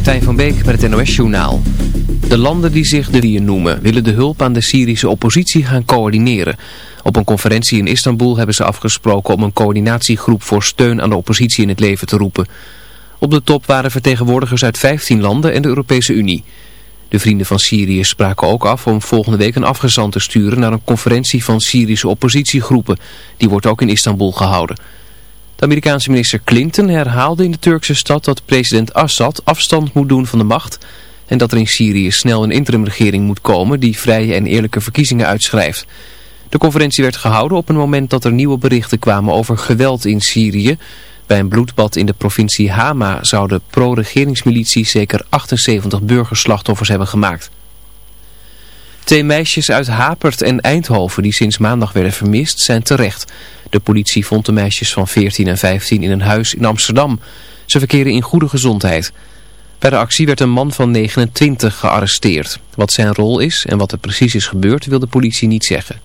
Martijn van Beek met het NOS-journaal. De landen die zich de Riën noemen willen de hulp aan de Syrische oppositie gaan coördineren. Op een conferentie in Istanbul hebben ze afgesproken om een coördinatiegroep voor steun aan de oppositie in het leven te roepen. Op de top waren vertegenwoordigers uit 15 landen en de Europese Unie. De vrienden van Syrië spraken ook af om volgende week een afgezant te sturen naar een conferentie van Syrische oppositiegroepen. Die wordt ook in Istanbul gehouden. De Amerikaanse minister Clinton herhaalde in de Turkse stad dat president Assad afstand moet doen van de macht en dat er in Syrië snel een interimregering moet komen die vrije en eerlijke verkiezingen uitschrijft. De conferentie werd gehouden op een moment dat er nieuwe berichten kwamen over geweld in Syrië. Bij een bloedbad in de provincie Hama zouden pro-regeringsmilities zeker 78 burgerslachtoffers hebben gemaakt. Twee meisjes uit Hapert en Eindhoven die sinds maandag werden vermist zijn terecht. De politie vond de meisjes van 14 en 15 in een huis in Amsterdam. Ze verkeren in goede gezondheid. Bij de actie werd een man van 29 gearresteerd. Wat zijn rol is en wat er precies is gebeurd wil de politie niet zeggen.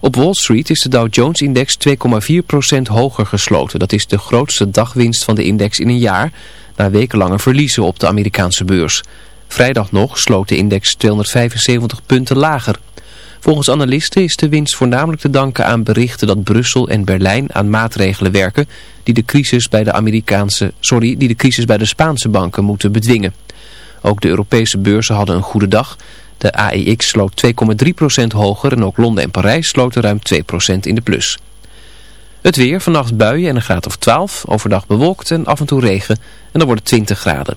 Op Wall Street is de Dow Jones-index 2,4% hoger gesloten. Dat is de grootste dagwinst van de index in een jaar, na wekenlange verliezen op de Amerikaanse beurs. Vrijdag nog sloot de index 275 punten lager. Volgens analisten is de winst voornamelijk te danken aan berichten dat Brussel en Berlijn aan maatregelen werken die de crisis bij de Amerikaanse, sorry, die de crisis bij de Spaanse banken moeten bedwingen. Ook de Europese beurzen hadden een goede dag. De AEX sloot 2,3% hoger en ook Londen en Parijs sloten ruim 2% in de plus. Het weer, vannacht buien en een graad of 12, overdag bewolkt en af en toe regen en dan wordt het 20 graden.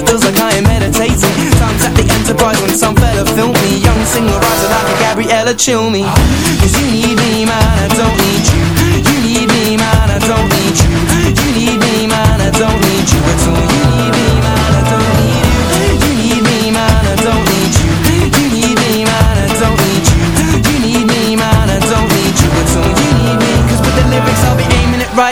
Enterprise when some fella filmed me. Young singer writer like a Gabriella chill me. Cause you need me man, I don't need you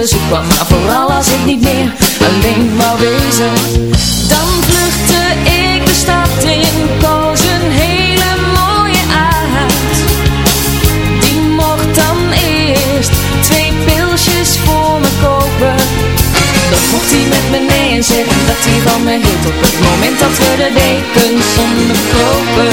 bezoek kwam Maar vooral als ik niet meer alleen wou wezen. Dan vluchtte ik de stad in, koos een hele mooie uit Die mocht dan eerst twee pilsjes voor me kopen. Dan mocht hij met me nee en zeggen dat hij van me hield Op het moment dat we de dekens onderkropen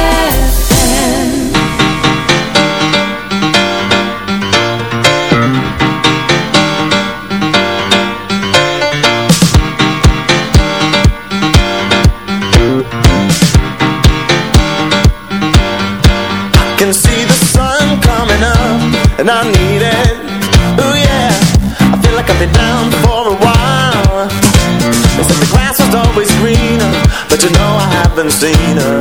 Haven't seen her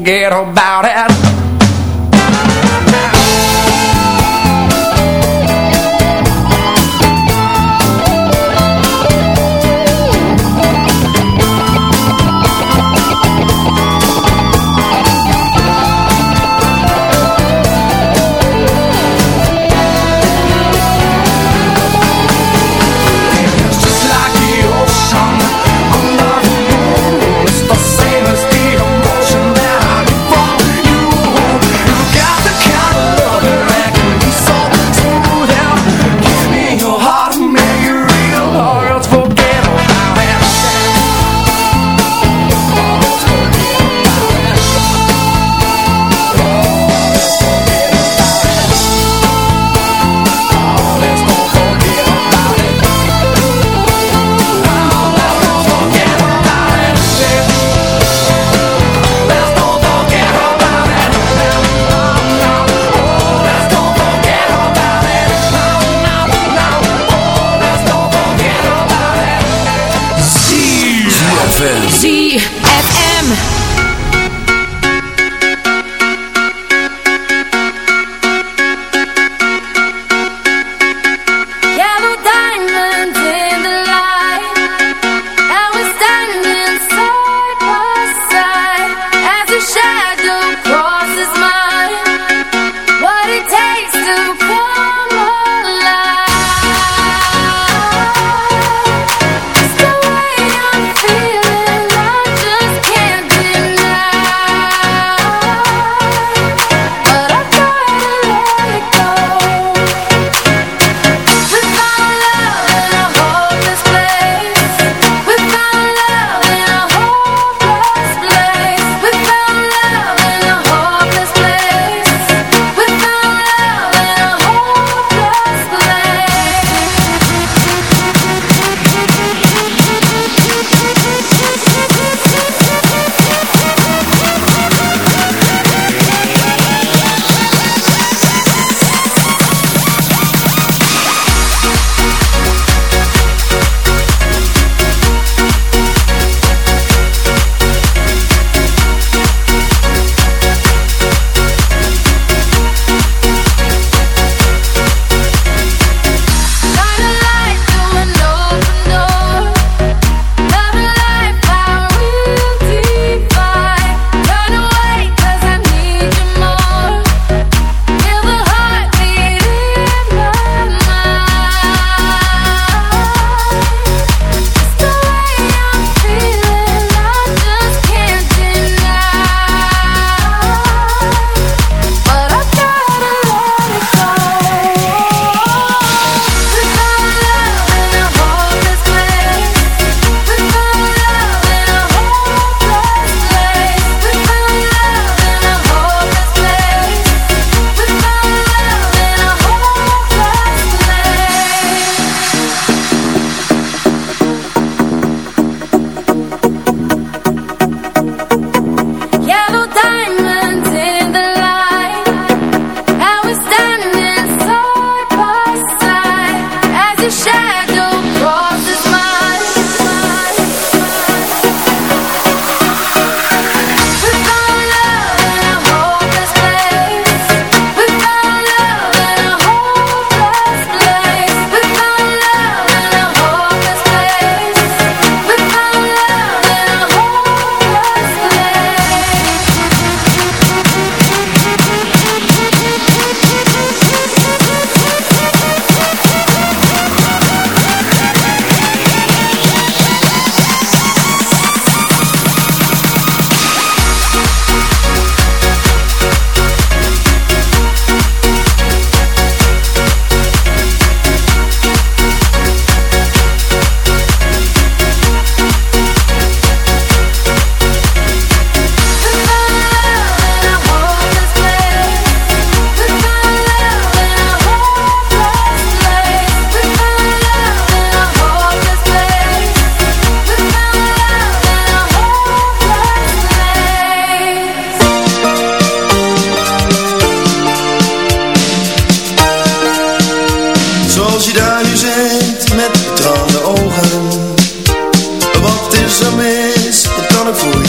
forget about it. Yeah. wonderful.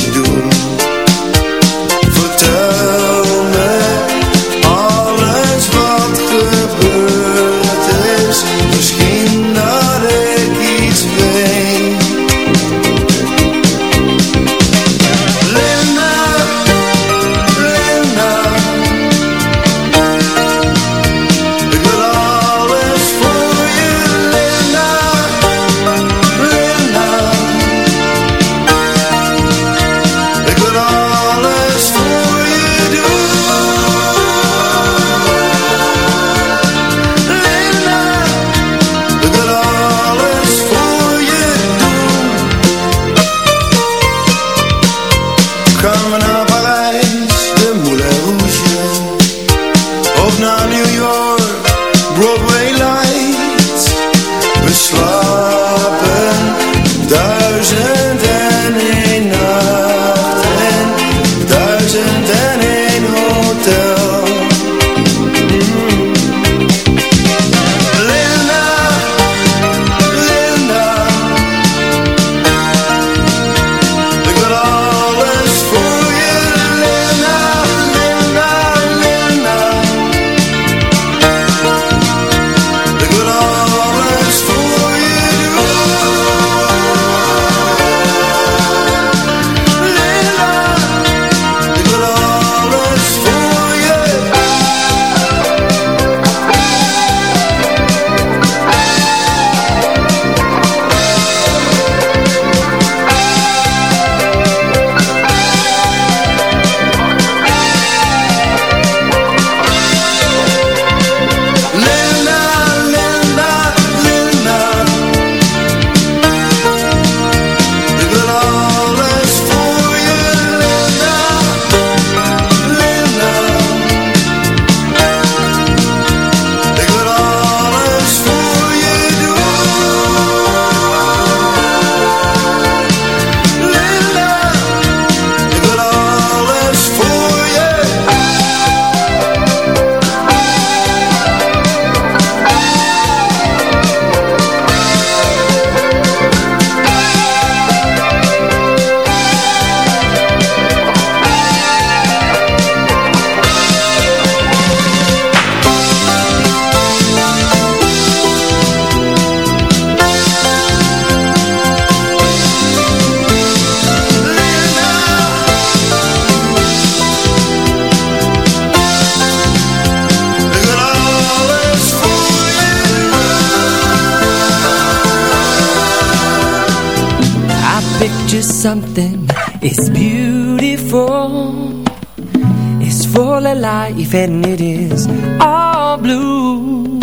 and it is all blue.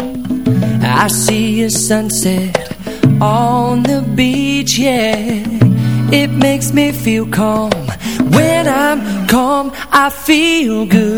I see a sunset on the beach, yeah. It makes me feel calm. When I'm calm, I feel good.